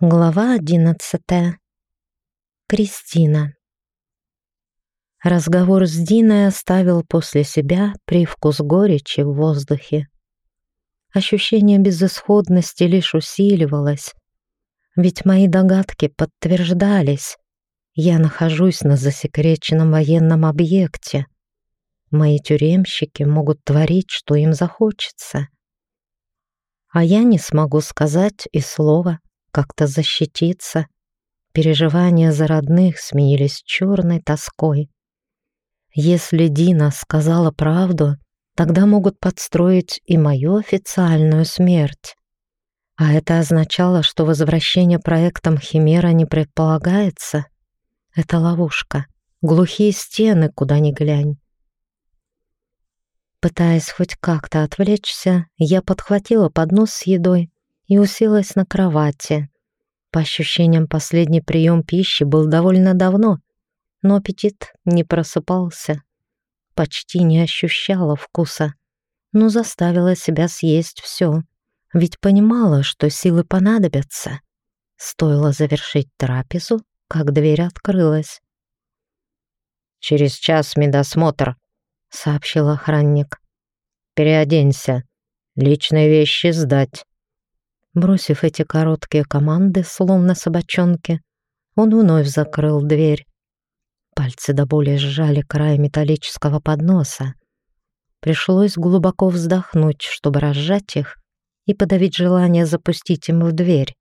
Глава одиннадцатая. Кристина. Разговор с Диной оставил после себя привкус горечи в воздухе. Ощущение безысходности лишь усиливалось, ведь мои догадки подтверждались. Я нахожусь на засекреченном военном объекте. Мои тюремщики могут творить, что им захочется. А я не смогу сказать и слова как-то защититься. Переживания за родных сменились черной тоской. Если Дина сказала правду, тогда могут подстроить и мою официальную смерть. А это означало, что возвращение проектом Химера не предполагается. Это ловушка, глухие стены, куда ни глянь. Пытаясь хоть как-то отвлечься, я подхватила поднос с едой и уселась на кровати. По ощущениям, последний прием пищи был довольно давно, но аппетит не просыпался. Почти не ощущала вкуса, но заставила себя съесть все, ведь понимала, что силы понадобятся. Стоило завершить трапезу, как дверь открылась. «Через час медосмотр», — сообщил охранник. «Переоденься. Личные вещи сдать». Бросив эти короткие команды, словно собачонки, он вновь закрыл дверь. Пальцы до боли сжали край металлического подноса. Пришлось глубоко вздохнуть, чтобы разжать их и подавить желание запустить им в дверь.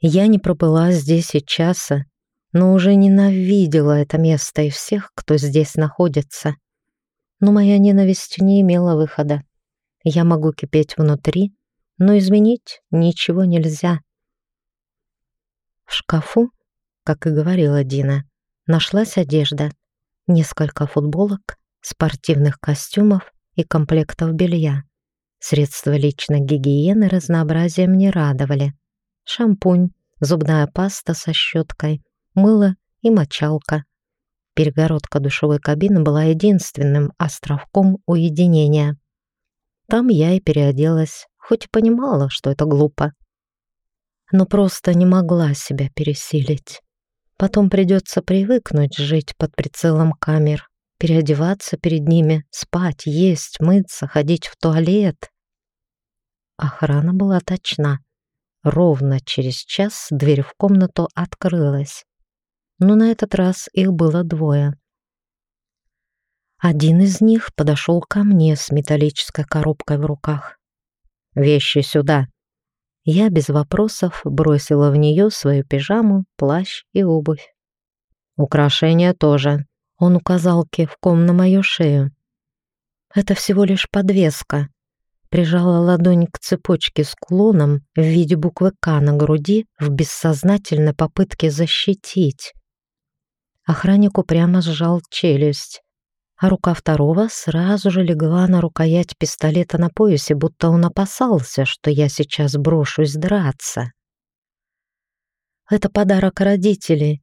Я не пробыла здесь и часа, но уже ненавидела это место и всех, кто здесь находится. Но моя ненависть не имела выхода. Я могу кипеть внутри, но изменить ничего нельзя. В шкафу, как и говорила Дина, нашлась одежда, несколько футболок, спортивных костюмов и комплектов белья. Средства личной гигиены разнообразием не радовали. Шампунь, зубная паста со щеткой, мыло и мочалка. Перегородка душевой кабины была единственным островком уединения. Там я и переоделась, хоть и понимала, что это глупо. Но просто не могла себя пересилить. Потом придется привыкнуть жить под прицелом камер, переодеваться перед ними, спать, есть, мыться, ходить в туалет. Охрана была точна. Ровно через час дверь в комнату открылась. Но на этот раз их было двое. Один из них подошел ко мне с металлической коробкой в руках. «Вещи сюда!» Я без вопросов бросила в нее свою пижаму, плащ и обувь. «Украшения тоже», — он указал кивком на мою шею. «Это всего лишь подвеска». Прижала ладонь к цепочке с кулоном в виде буквы «К» на груди в бессознательной попытке защитить. Охранник упрямо сжал челюсть а рука второго сразу же легла на рукоять пистолета на поясе, будто он опасался, что я сейчас брошусь драться. «Это подарок родителей».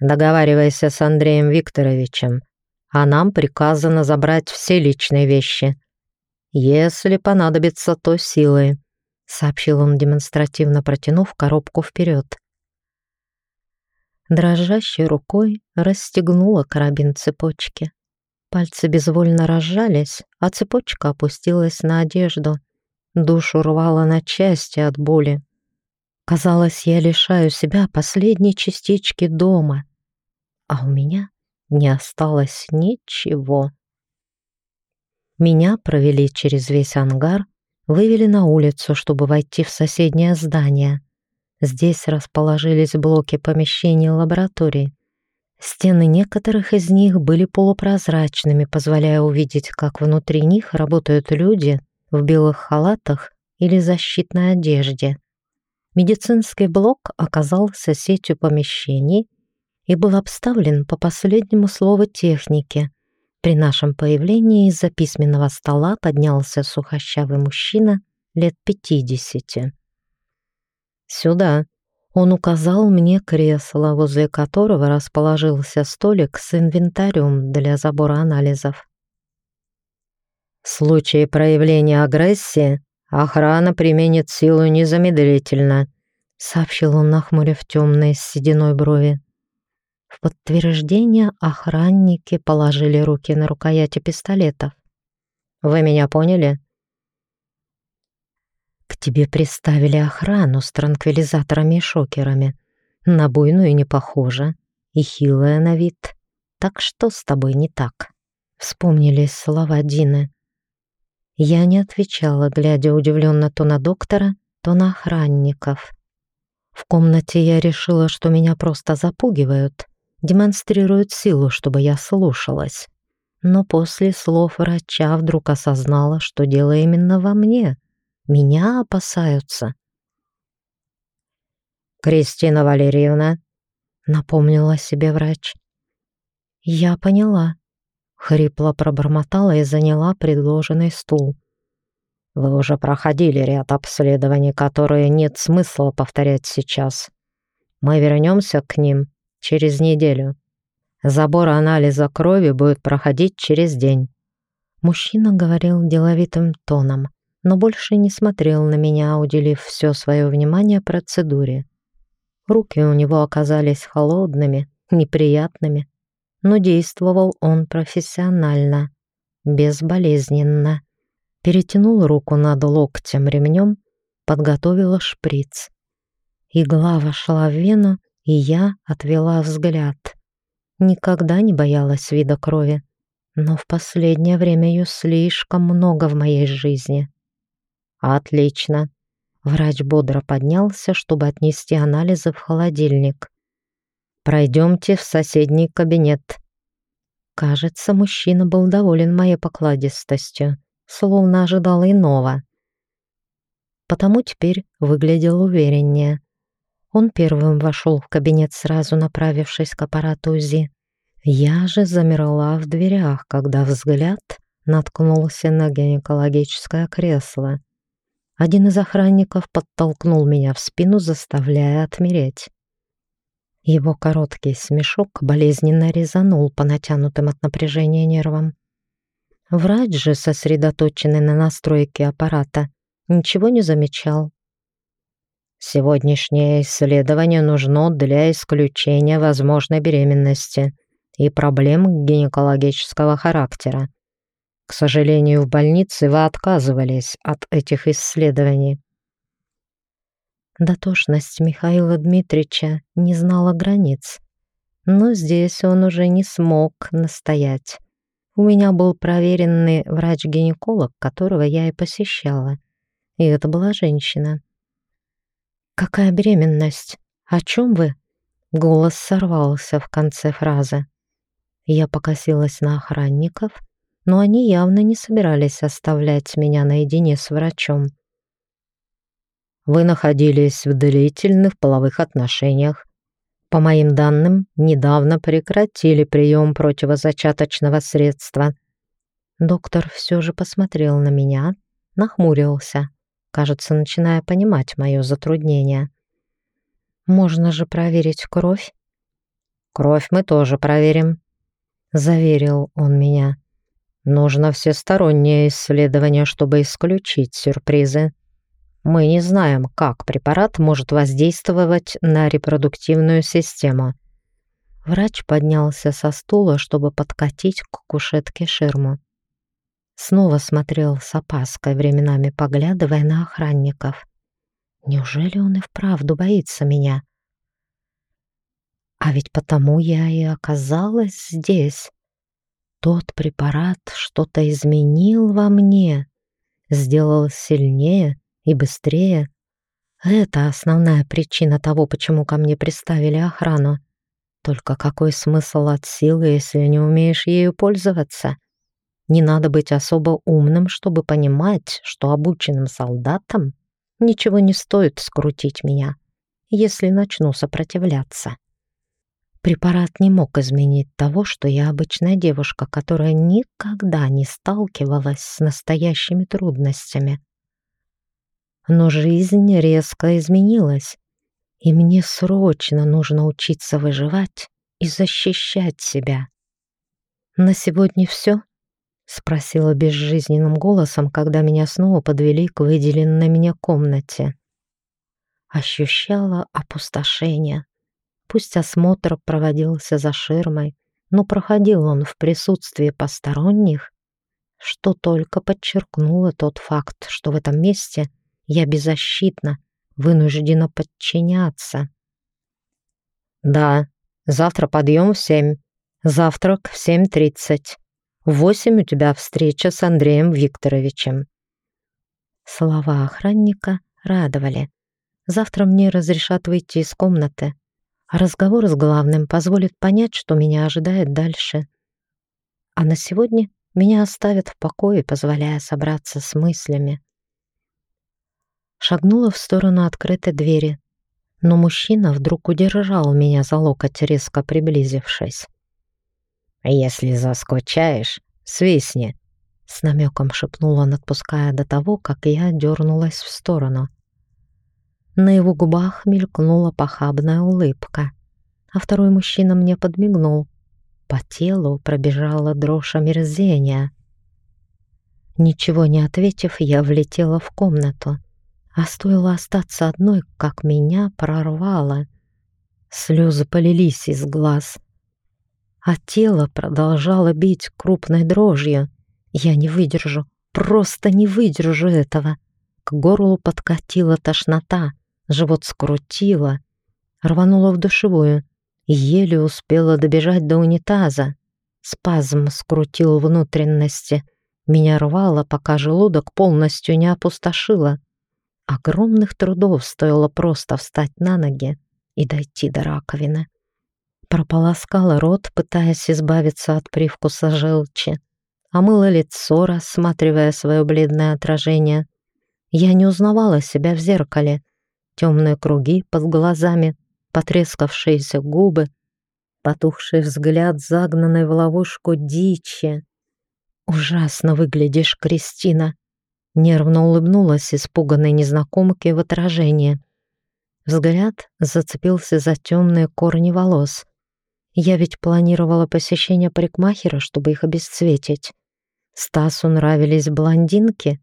«Договаривайся с Андреем Викторовичем, а нам приказано забрать все личные вещи. Если понадобится, то силой», — сообщил он, демонстративно протянув коробку вперед. Дрожащей рукой расстегнула карабин цепочки. Пальцы безвольно разжались, а цепочка опустилась на одежду. Душу рвало на части от боли. Казалось, я лишаю себя последней частички дома, а у меня не осталось ничего. Меня провели через весь ангар, вывели на улицу, чтобы войти в соседнее здание. Здесь расположились блоки помещений лаборатории. Стены некоторых из них были полупрозрачными, позволяя увидеть, как внутри них работают люди в белых халатах или защитной одежде. Медицинский блок оказался сетью помещений и был обставлен по последнему слову техники. При нашем появлении из-за письменного стола поднялся сухощавый мужчина лет пятидесяти. «Сюда», он указал мне кресло, возле которого расположился столик с инвентарем для забора анализов. В случае проявления агрессии Охрана применит силу незамедлительно», — сообщил он, нахмурив темные с сединой брови. В подтверждение охранники положили руки на рукояти пистолетов. «Вы меня поняли?» «К тебе приставили охрану с транквилизаторами и шокерами. На буйную не похожа и хилая на вид. Так что с тобой не так?» Вспомнились слова Дины. Я не отвечала, глядя удивленно то на доктора, то на охранников. В комнате я решила, что меня просто запугивают, демонстрируют силу, чтобы я слушалась. Но после слов врача вдруг осознала, что дело именно во мне. Меня опасаются. «Кристина Валерьевна», — напомнила себе врач. «Я поняла», — хрипло пробормотала и заняла предложенный стул. «Вы уже проходили ряд обследований, которые нет смысла повторять сейчас. Мы вернемся к ним через неделю. Забор анализа крови будет проходить через день». Мужчина говорил деловитым тоном, но больше не смотрел на меня, уделив все свое внимание процедуре. Руки у него оказались холодными, неприятными, но действовал он профессионально, безболезненно. Перетянул руку над локтем ремнем, подготовила шприц. Игла вошла в вену, и я отвела взгляд. Никогда не боялась вида крови, но в последнее время ее слишком много в моей жизни. Отлично. Врач бодро поднялся, чтобы отнести анализы в холодильник. Пройдемте в соседний кабинет. Кажется, мужчина был доволен моей покладистостью, словно ожидал иного. Потому теперь выглядел увереннее. Он первым вошел в кабинет, сразу направившись к аппарату УЗИ. Я же замерла в дверях, когда взгляд наткнулся на гинекологическое кресло. Один из охранников подтолкнул меня в спину, заставляя отмереть. Его короткий смешок болезненно резанул по натянутым от напряжения нервам. Врач же, сосредоточенный на настройке аппарата, ничего не замечал. Сегодняшнее исследование нужно для исключения возможной беременности и проблем гинекологического характера. К сожалению, в больнице вы отказывались от этих исследований. Дотошность Михаила Дмитриевича не знала границ, но здесь он уже не смог настоять. У меня был проверенный врач-гинеколог, которого я и посещала, и это была женщина. «Какая беременность? О чем вы?» Голос сорвался в конце фразы. Я покосилась на охранников, но они явно не собирались оставлять меня наедине с врачом. Вы находились в длительных половых отношениях. По моим данным, недавно прекратили прием противозачаточного средства. Доктор все же посмотрел на меня, нахмурился кажется, начиная понимать мое затруднение. «Можно же проверить кровь?» «Кровь мы тоже проверим», — заверил он меня. «Нужно всестороннее исследование, чтобы исключить сюрпризы. Мы не знаем, как препарат может воздействовать на репродуктивную систему». Врач поднялся со стула, чтобы подкатить к кушетке ширму. Снова смотрел с опаской, временами поглядывая на охранников. Неужели он и вправду боится меня? А ведь потому я и оказалась здесь. Тот препарат что-то изменил во мне, сделал сильнее и быстрее. Это основная причина того, почему ко мне приставили охрану. Только какой смысл от силы, если не умеешь ею пользоваться? Не надо быть особо умным, чтобы понимать, что обученным солдатам ничего не стоит скрутить меня, если начну сопротивляться. Препарат не мог изменить того, что я обычная девушка, которая никогда не сталкивалась с настоящими трудностями. Но жизнь резко изменилась, и мне срочно нужно учиться выживать и защищать себя. На сегодня все. — спросила безжизненным голосом, когда меня снова подвели к выделенной мне комнате. Ощущала опустошение. Пусть осмотр проводился за ширмой, но проходил он в присутствии посторонних, что только подчеркнуло тот факт, что в этом месте я беззащитна, вынуждена подчиняться. «Да, завтра подъем в семь, завтрак в семь тридцать. В восемь у тебя встреча с Андреем Викторовичем». Слова охранника радовали. Завтра мне разрешат выйти из комнаты, разговор с главным позволит понять, что меня ожидает дальше. А на сегодня меня оставят в покое, позволяя собраться с мыслями. Шагнула в сторону открытой двери, но мужчина вдруг удержал меня за локоть, резко приблизившись. «Если заскучаешь, свистни!» С намеком шепнул он, отпуская до того, как я дернулась в сторону. На его губах мелькнула похабная улыбка, а второй мужчина мне подмигнул. По телу пробежала дрожь омерзения. Ничего не ответив, я влетела в комнату, а стоило остаться одной, как меня прорвало. Слезы полились из глаз — а тело продолжало бить крупной дрожью. Я не выдержу, просто не выдержу этого. К горлу подкатила тошнота, живот скрутило, рвануло в душевую, еле успела добежать до унитаза. Спазм скрутил внутренности. Меня рвало, пока желудок полностью не опустошило. Огромных трудов стоило просто встать на ноги и дойти до раковины прополоскала рот, пытаясь избавиться от привкуса желчи, омыла лицо, рассматривая свое бледное отражение. Я не узнавала себя в зеркале. Темные круги под глазами, потрескавшиеся губы, потухший взгляд, загнанный в ловушку дичи. «Ужасно выглядишь, Кристина!» Нервно улыбнулась испуганной незнакомке в отражение. Взгляд зацепился за темные корни волос. Я ведь планировала посещение парикмахера, чтобы их обесцветить. Стасу нравились блондинки.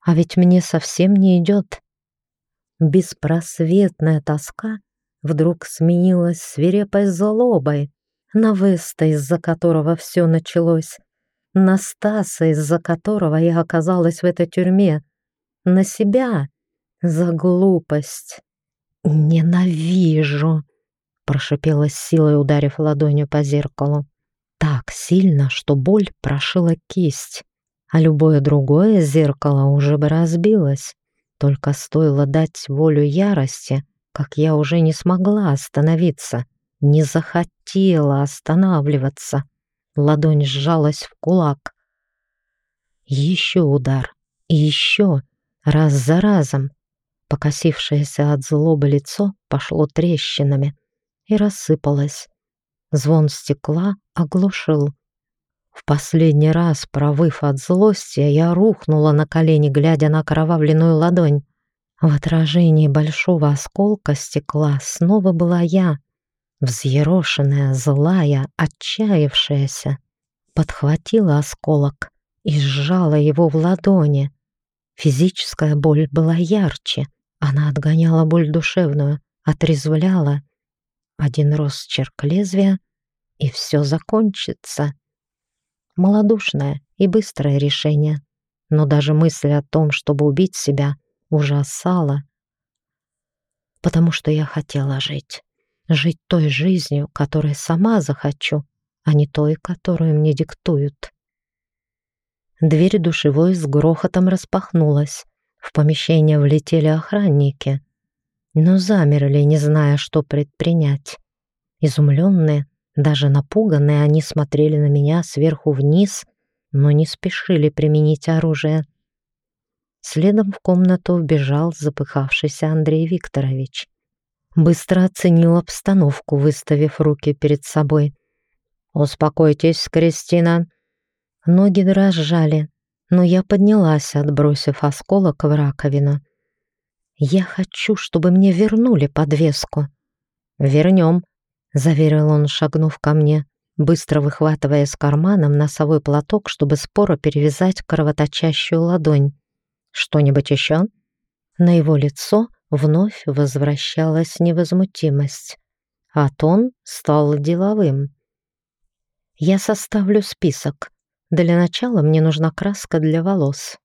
А ведь мне совсем не идет. Беспросветная тоска вдруг сменилась свирепой злобой на Веста, из-за которого все началось, на Стаса, из-за которого я оказалась в этой тюрьме, на себя за глупость. Ненавижу прошипела с силой, ударив ладонью по зеркалу. Так сильно, что боль прошила кисть, а любое другое зеркало уже бы разбилось. Только стоило дать волю ярости, как я уже не смогла остановиться, не захотела останавливаться. Ладонь сжалась в кулак. Еще удар, и еще, раз за разом. Покосившееся от злобы лицо пошло трещинами и рассыпалась. Звон стекла оглушил. В последний раз, провыв от злости, я рухнула на колени, глядя на кровавленную ладонь. В отражении большого осколка стекла снова была я, взъерошенная, злая, отчаявшаяся. Подхватила осколок и сжала его в ладони. Физическая боль была ярче, она отгоняла боль душевную, отрезвляла один росчерк лезвия, и все закончится. Малодушное и быстрое решение, но даже мысль о том, чтобы убить себя, ужасала, потому что я хотела жить. Жить той жизнью, которой сама захочу, а не той, которую мне диктуют. Дверь душевой с грохотом распахнулась. В помещение влетели охранники но замерли, не зная, что предпринять. Изумленные, даже напуганные, они смотрели на меня сверху вниз, но не спешили применить оружие. Следом в комнату вбежал запыхавшийся Андрей Викторович. Быстро оценил обстановку, выставив руки перед собой. «Успокойтесь, Кристина». Ноги дрожали, но я поднялась, отбросив осколок в раковину. Я хочу, чтобы мне вернули подвеску. Вернем, заверил он, шагнув ко мне. быстро выхватывая из кармана носовой платок, чтобы споро перевязать кровоточащую ладонь. «Что-нибудь еще?» На его лицо вновь возвращалась невозмутимость, а тон стал деловым. «Я составлю список. Для начала мне нужна краска для волос».